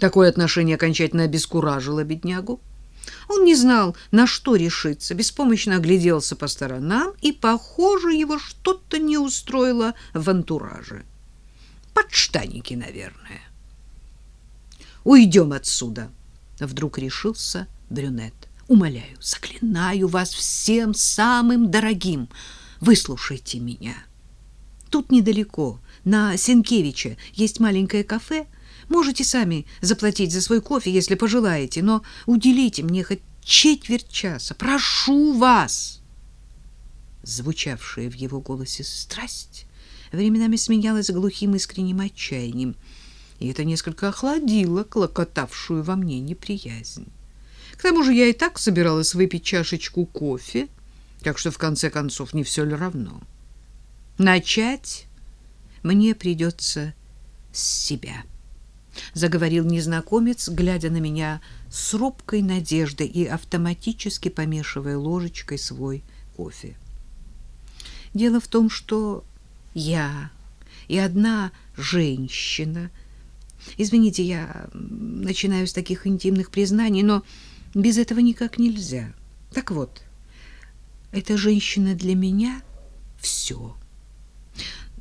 Такое отношение окончательно обескуражило беднягу. Он не знал, на что решиться, беспомощно огляделся по сторонам, и, похоже, его что-то не устроило в антураже. Подштаники, наверное. «Уйдем отсюда!» — вдруг решился брюнет. «Умоляю, заклинаю вас всем самым дорогим, выслушайте меня. Тут недалеко, на Сенкевича, есть маленькое кафе — Можете сами заплатить за свой кофе, если пожелаете, но уделите мне хоть четверть часа. Прошу вас!» Звучавшая в его голосе страсть временами сменялась глухим искренним отчаянием, и это несколько охладило клокотавшую во мне неприязнь. К тому же я и так собиралась выпить чашечку кофе, так что в конце концов не все ли равно. Начать мне придется с себя заговорил незнакомец, глядя на меня с робкой надеждой и автоматически помешивая ложечкой свой кофе. Дело в том, что я и одна женщина. Извините, я начинаю с таких интимных признаний, но без этого никак нельзя. Так вот, эта женщина для меня все.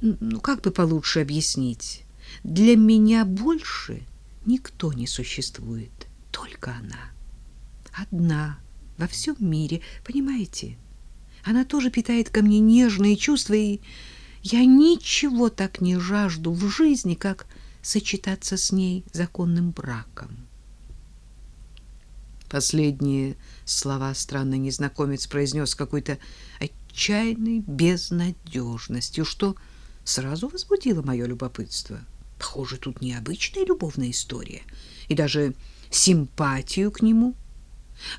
Ну, как бы получше объяснить? Для меня больше никто не существует, только она. Одна во всем мире, понимаете? Она тоже питает ко мне нежные чувства, и я ничего так не жажду в жизни, как сочетаться с ней законным браком. Последние слова странный незнакомец произнес какой-то отчаянной безнадежностью, что сразу возбудило мое любопытство. Похоже, тут необычная любовная история и даже симпатию к нему.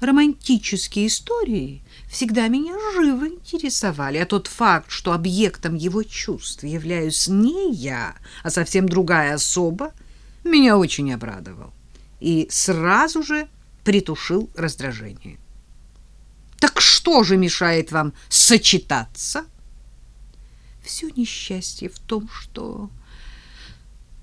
Романтические истории всегда меня живо интересовали, а тот факт, что объектом его чувств являюсь не я, а совсем другая особа, меня очень обрадовал и сразу же притушил раздражение. Так что же мешает вам сочетаться? Все несчастье в том, что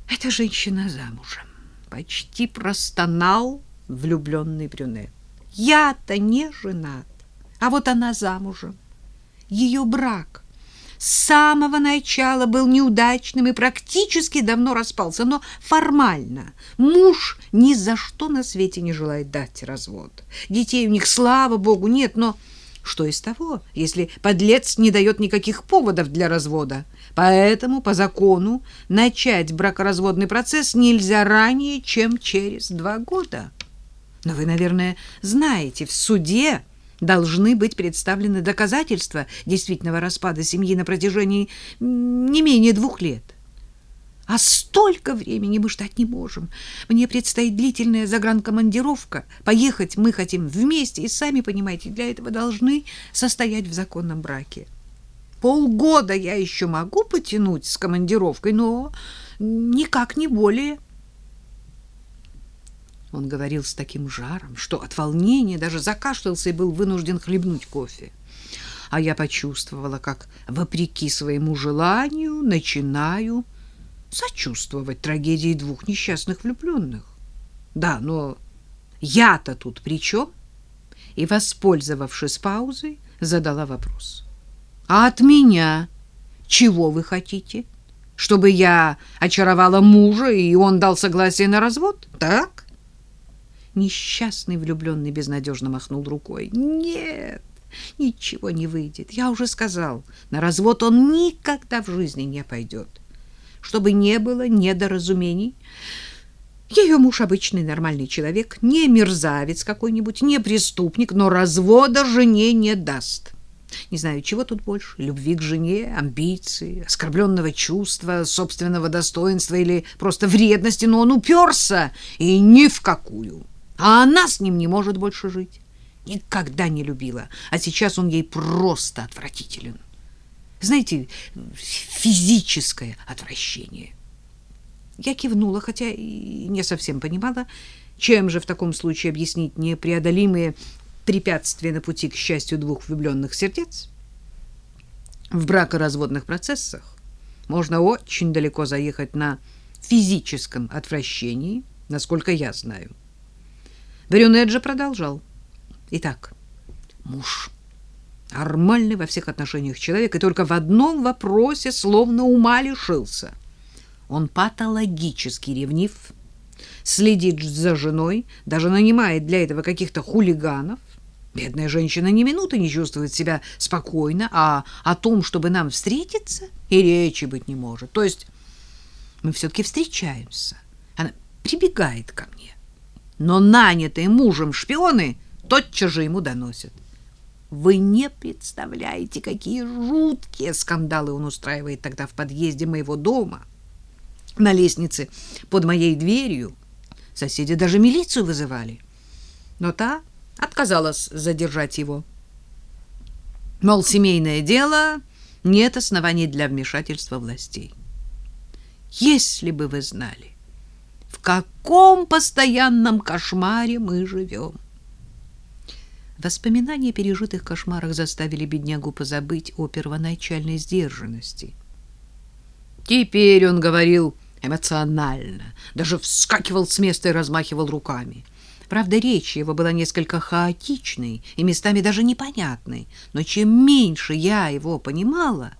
эта женщина замужем. Почти простонал влюбленный брюнет. Я-то не женат, а вот она замужем. Ее брак с самого начала был неудачным и практически давно распался, но формально муж ни за что на свете не желает дать развод. Детей у них, слава богу, нет, но что из того, если подлец не дает никаких поводов для развода? Поэтому по закону начать бракоразводный процесс нельзя ранее, чем через два года. Но вы, наверное, знаете, в суде должны быть представлены доказательства действительного распада семьи на протяжении не менее двух лет. А столько времени мы ждать не можем. Мне предстоит длительная загранкомандировка. Поехать мы хотим вместе, и сами понимаете, для этого должны состоять в законном браке. Полгода я еще могу потянуть с командировкой, но никак не более. Он говорил с таким жаром, что от волнения даже закашлялся и был вынужден хлебнуть кофе. А я почувствовала, как, вопреки своему желанию, начинаю сочувствовать трагедии двух несчастных влюбленных. Да, но я-то тут при чем? И, воспользовавшись паузой, задала вопрос. А от меня чего вы хотите? Чтобы я очаровала мужа, и он дал согласие на развод? Так? Несчастный влюбленный безнадежно махнул рукой. Нет, ничего не выйдет. Я уже сказал, на развод он никогда в жизни не пойдет чтобы не было недоразумений. Ее муж обычный нормальный человек, не мерзавец какой-нибудь, не преступник, но развода жене не даст. Не знаю, чего тут больше: любви к жене, амбиции, оскорбленного чувства, собственного достоинства или просто вредности, но он уперся и ни в какую. А она с ним не может больше жить. Никогда не любила, а сейчас он ей просто отвратителен знаете, физическое отвращение. Я кивнула, хотя и не совсем понимала, чем же в таком случае объяснить непреодолимые препятствия на пути к счастью двух влюбленных сердец. В бракоразводных процессах можно очень далеко заехать на физическом отвращении, насколько я знаю. Брюнет же продолжал. Итак, муж нормальный во всех отношениях человек, и только в одном вопросе словно ума лишился. Он патологически ревнив, следит за женой, даже нанимает для этого каких-то хулиганов. Бедная женщина ни минуты не чувствует себя спокойно, а о том, чтобы нам встретиться, и речи быть не может. То есть мы все-таки встречаемся. Она прибегает ко мне. Но нанятые мужем шпионы тотчас же ему доносят. Вы не представляете, какие жуткие скандалы он устраивает тогда в подъезде моего дома. На лестнице под моей дверью соседи даже милицию вызывали. Но та отказалась задержать его. Мол, семейное дело, нет оснований для вмешательства властей. Если бы вы знали, в каком постоянном кошмаре мы живем. Воспоминания о пережитых кошмарах заставили беднягу позабыть о первоначальной сдержанности. Теперь он говорил эмоционально, даже вскакивал с места и размахивал руками. Правда, речь его была несколько хаотичной и местами даже непонятной, но чем меньше я его понимала,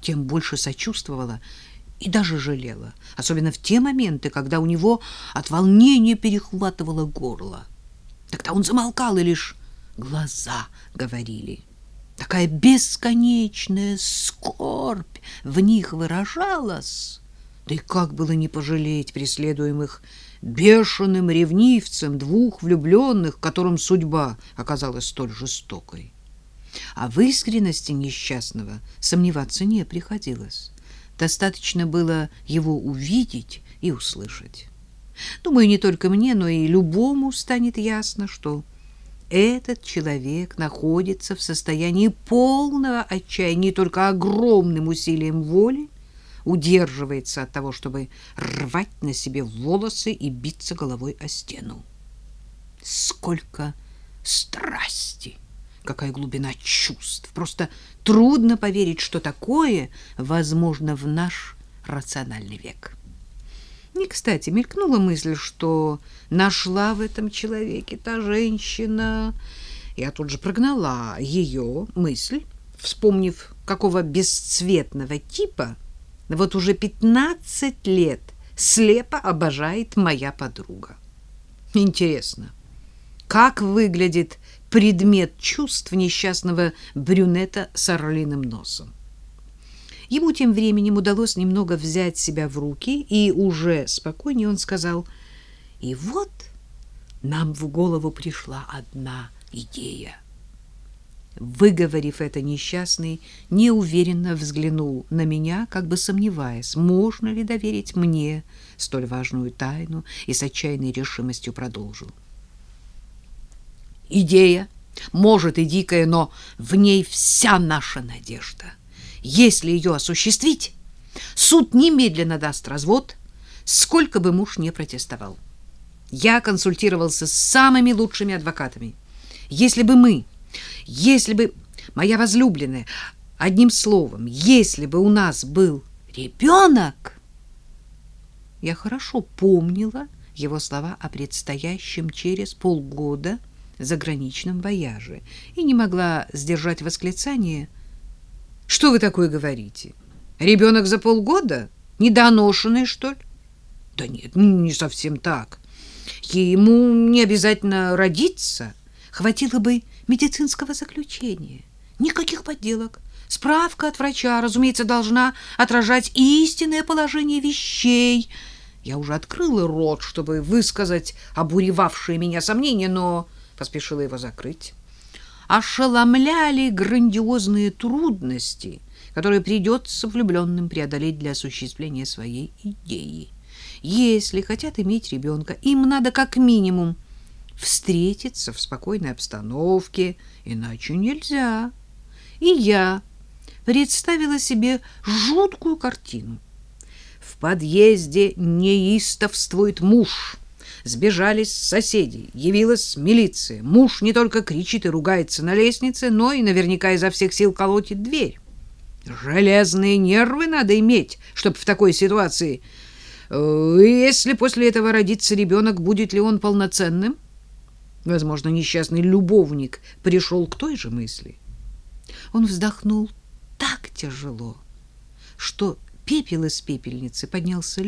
тем больше сочувствовала и даже жалела, особенно в те моменты, когда у него от волнения перехватывало горло. Тогда он замолкал и лишь глаза говорили. Такая бесконечная скорбь в них выражалась. Да и как было не пожалеть преследуемых бешеным ревнивцем двух влюбленных, которым судьба оказалась столь жестокой. А в искренности несчастного сомневаться не приходилось. Достаточно было его увидеть и услышать. Думаю, не только мне, но и любому станет ясно, что этот человек находится в состоянии полного отчаяния только огромным усилием воли, удерживается от того, чтобы рвать на себе волосы и биться головой о стену. Сколько страсти, какая глубина чувств. Просто трудно поверить, что такое возможно в наш рациональный век. Не кстати мелькнула мысль, что нашла в этом человеке та женщина. Я тут же прогнала ее мысль, вспомнив, какого бесцветного типа вот уже пятнадцать лет слепо обожает моя подруга. Интересно, как выглядит предмет чувств несчастного брюнета с орлиным носом? Ему тем временем удалось немного взять себя в руки, и уже спокойнее он сказал, «И вот нам в голову пришла одна идея». Выговорив это, несчастный неуверенно взглянул на меня, как бы сомневаясь, можно ли доверить мне столь важную тайну, и с отчаянной решимостью продолжил. «Идея, может, и дикая, но в ней вся наша надежда». Если ее осуществить, суд немедленно даст развод, сколько бы муж не протестовал. Я консультировался с самыми лучшими адвокатами. Если бы мы, если бы моя возлюбленная, одним словом, если бы у нас был ребенок... Я хорошо помнила его слова о предстоящем через полгода заграничном вояже и не могла сдержать восклицание — что вы такое говорите? Ребенок за полгода? Недоношенный, что ли? Да нет, не совсем так. Ему не обязательно родиться. Хватило бы медицинского заключения. Никаких подделок. Справка от врача, разумеется, должна отражать истинное положение вещей. Я уже открыла рот, чтобы высказать обуревавшие меня сомнения, но поспешила его закрыть ошеломляли грандиозные трудности, которые придется влюбленным преодолеть для осуществления своей идеи. Если хотят иметь ребенка, им надо как минимум встретиться в спокойной обстановке, иначе нельзя. И я представила себе жуткую картину. В подъезде неистовствует муж — Сбежались соседи, явилась милиция. Муж не только кричит и ругается на лестнице, но и наверняка изо всех сил колотит дверь. Железные нервы надо иметь, чтобы в такой ситуации Э, если после этого родится ребенок, будет ли он полноценным? Возможно, несчастный любовник пришел к той же мысли. Он вздохнул так тяжело, что пепел из пепельницы поднялся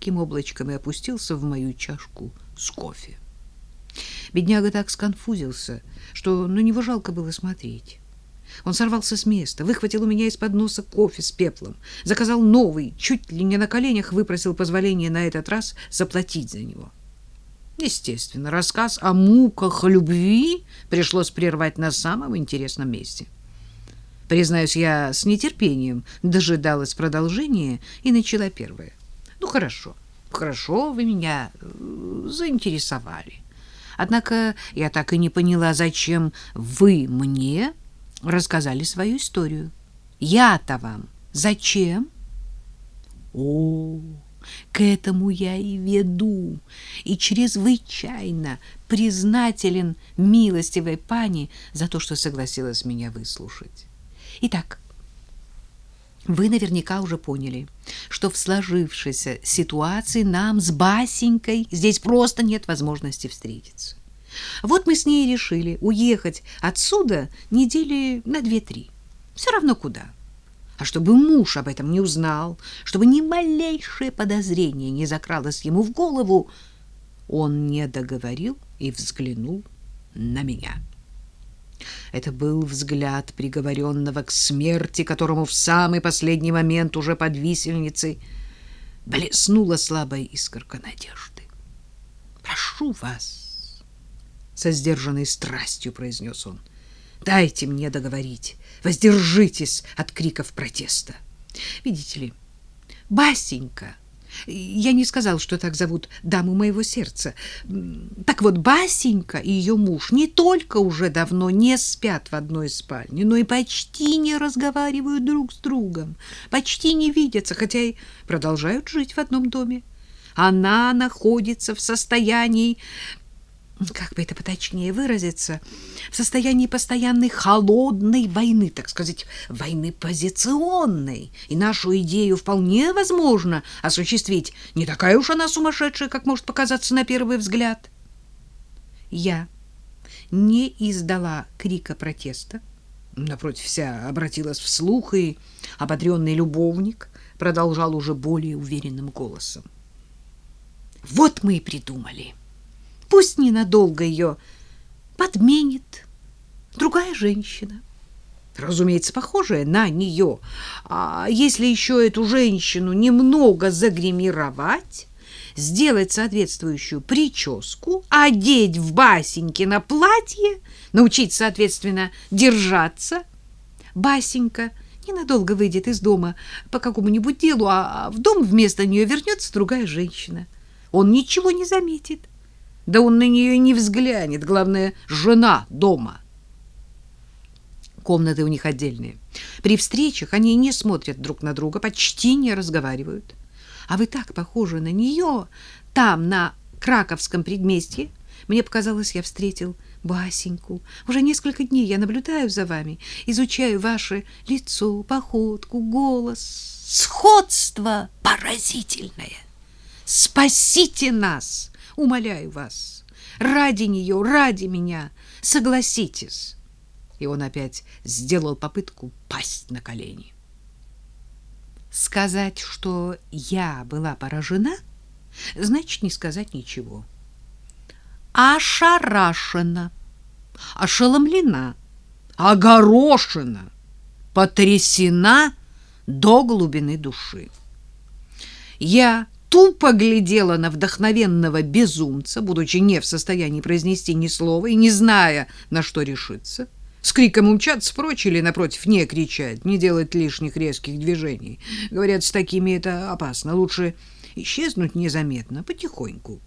легким облачком и опустился в мою чашку с кофе. Бедняга так сконфузился, что на него жалко было смотреть. Он сорвался с места, выхватил у меня из-под носа кофе с пеплом, заказал новый, чуть ли не на коленях выпросил позволение на этот раз заплатить за него. Естественно, рассказ о муках любви пришлось прервать на самом интересном месте. Признаюсь, я с нетерпением дожидалась продолжения и начала первое. Ну, хорошо, хорошо, вы меня э, заинтересовали. Однако я так и не поняла, зачем вы мне рассказали свою историю. Я-то вам зачем? О, к этому я и веду, и чрезвычайно признателен милостивой пани за то, что согласилась меня выслушать. Итак, вы наверняка уже поняли, что в сложившейся ситуации нам с Басенькой здесь просто нет возможности встретиться. Вот мы с ней решили уехать отсюда недели на две-три. Все равно куда. А чтобы муж об этом не узнал, чтобы ни малейшее подозрение не закралось ему в голову, он не договорил и взглянул на меня. Это был взгляд приговоренного к смерти, которому в самый последний момент уже под висельницей блеснула слабая искорка надежды. «Прошу вас!» — со сдержанной страстью произнес он. «Дайте мне договорить. Воздержитесь от криков протеста. Видите ли, Басенька я не сказал, что так зовут даму моего сердца. Так вот, Басенька и ее муж не только уже давно не спят в одной спальне, но и почти не разговаривают друг с другом, почти не видятся, хотя и продолжают жить в одном доме. Она находится в состоянии как бы это поточнее выразиться, в состоянии постоянной холодной войны, так сказать, войны позиционной. И нашу идею вполне возможно осуществить. Не такая уж она сумасшедшая, как может показаться на первый взгляд. Я не издала крика протеста. Напротив, вся обратилась вслух, и ободренный любовник продолжал уже более уверенным голосом. Вот мы и придумали. — Пусть ненадолго ее подменит другая женщина. Разумеется, похожая на нее. А если еще эту женщину немного загримировать, сделать соответствующую прическу, одеть в Басенькино платье, научить, соответственно, держаться, Басенька ненадолго выйдет из дома по какому-нибудь делу, а в дом вместо нее вернется другая женщина. Он ничего не заметит. Да он на нее не взглянет. Главное, жена дома. Комнаты у них отдельные. При встречах они не смотрят друг на друга, почти не разговаривают. А вы так похожи на нее. Там, на Краковском предместье, мне показалось, я встретил Басеньку. Уже несколько дней я наблюдаю за вами, изучаю ваше лицо, походку, голос. Сходство поразительное. Спасите нас! Умоляю вас, ради нее, ради меня, согласитесь. И он опять сделал попытку пасть на колени. Сказать, что я была поражена, значит не сказать ничего. Ошарашена, ошеломлена, огорошена, потрясена до глубины души. Я тупо глядела на вдохновенного безумца, будучи не в состоянии произнести ни слова и не зная, на что решиться. С криком умчаться прочь или, напротив, не кричать, не делать лишних резких движений. Говорят, с такими это опасно. Лучше исчезнуть незаметно, потихоньку.